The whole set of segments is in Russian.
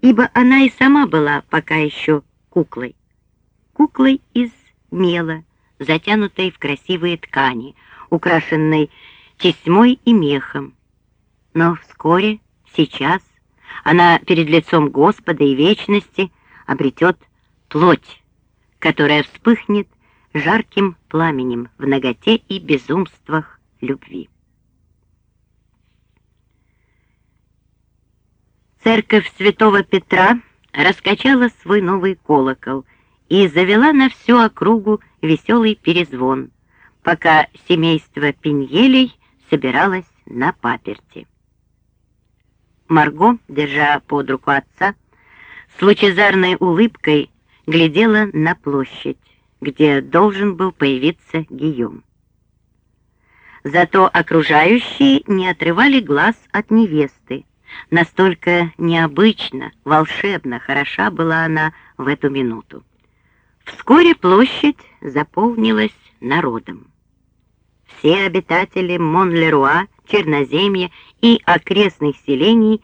ибо она и сама была пока еще куклой. Куклой из мела, затянутой в красивые ткани, украшенной тесьмой и мехом. Но вскоре, сейчас, она перед лицом Господа и вечности обретет плоть, которая вспыхнет жарким пламенем в ноготе и безумствах любви. Церковь святого Петра раскачала свой новый колокол и завела на всю округу веселый перезвон, пока семейство Пиньелей собиралось на паперти. Марго, держа под руку отца, с лучезарной улыбкой глядела на площадь, где должен был появиться Гийом. Зато окружающие не отрывали глаз от невесты. Настолько необычно, волшебно хороша была она в эту минуту. Вскоре площадь заполнилась народом. Все обитатели Монлеруа, Черноземья и окрестных селений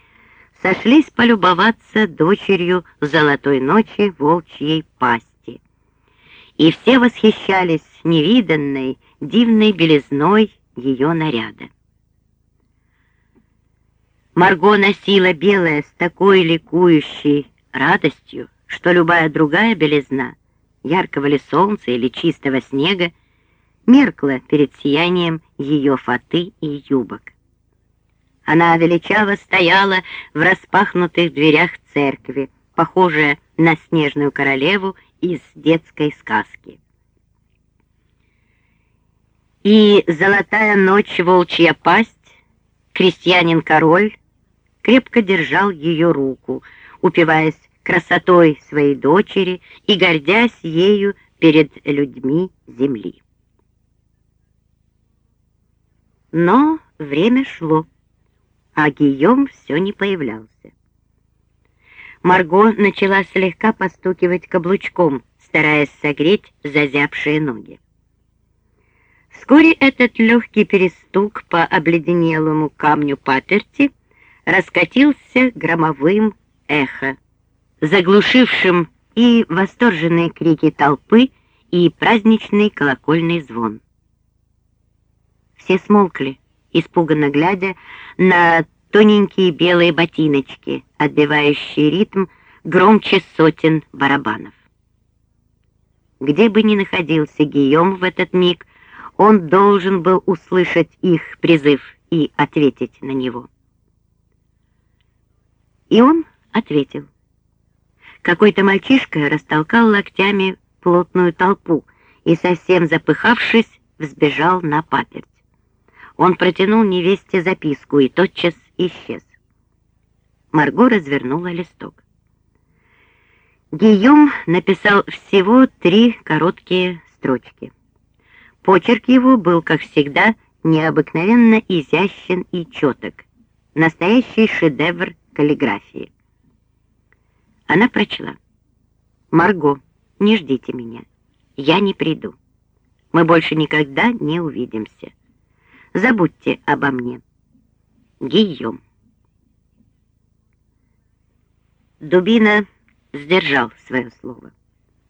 сошлись полюбоваться дочерью золотой ночи волчьей пасти. И все восхищались невиданной, дивной белизной ее наряда. Марго носила белое с такой ликующей радостью, что любая другая белизна, яркого ли солнца или чистого снега, меркла перед сиянием ее фаты и юбок. Она величаво стояла в распахнутых дверях церкви, похожая на снежную королеву из детской сказки. И золотая ночь волчья пасть, крестьянин-король, крепко держал ее руку, упиваясь красотой своей дочери и гордясь ею перед людьми земли. Но время шло, а Гийом все не появлялся. Марго начала слегка постукивать каблучком, стараясь согреть зазябшие ноги. Вскоре этот легкий перестук по обледенелому камню паперти раскатился громовым эхо, заглушившим и восторженные крики толпы, и праздничный колокольный звон. Все смолкли, испуганно глядя на тоненькие белые ботиночки, отбивающие ритм громче сотен барабанов. Где бы ни находился Гийом в этот миг, он должен был услышать их призыв и ответить на него. И он ответил. Какой-то мальчишка растолкал локтями плотную толпу и, совсем запыхавшись, взбежал на паперть. Он протянул невесте записку и тотчас исчез. Марго развернула листок. Гийом написал всего три короткие строчки. Почерк его был, как всегда, необыкновенно изящен и четок. Настоящий шедевр каллиграфии. Она прочла. «Марго, не ждите меня. Я не приду. Мы больше никогда не увидимся. Забудьте обо мне. Гийом». Дубина сдержал свое слово.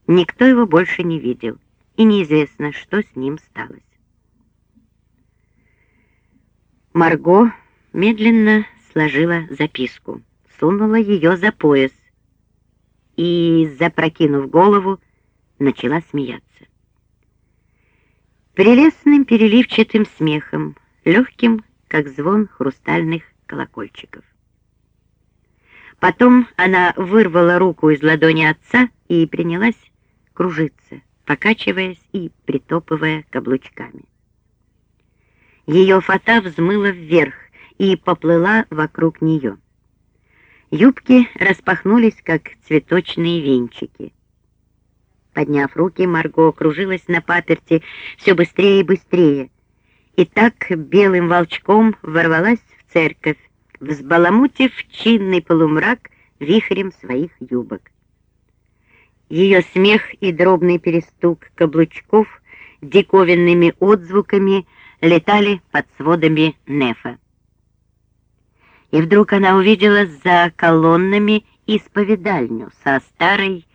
Никто его больше не видел, и неизвестно, что с ним сталось. Марго медленно сложила записку, сунула ее за пояс и, запрокинув голову, начала смеяться. Прелестным переливчатым смехом, легким, как звон хрустальных колокольчиков. Потом она вырвала руку из ладони отца и принялась кружиться, покачиваясь и притопывая каблучками. Ее фата взмыла вверх, и поплыла вокруг нее. Юбки распахнулись, как цветочные венчики. Подняв руки, Марго кружилась на паперти все быстрее и быстрее, и так белым волчком ворвалась в церковь, взбаламутив чинный полумрак вихрем своих юбок. Ее смех и дробный перестук каблучков диковинными отзвуками летали под сводами нефа и вдруг она увидела за колоннами исповедальню со старой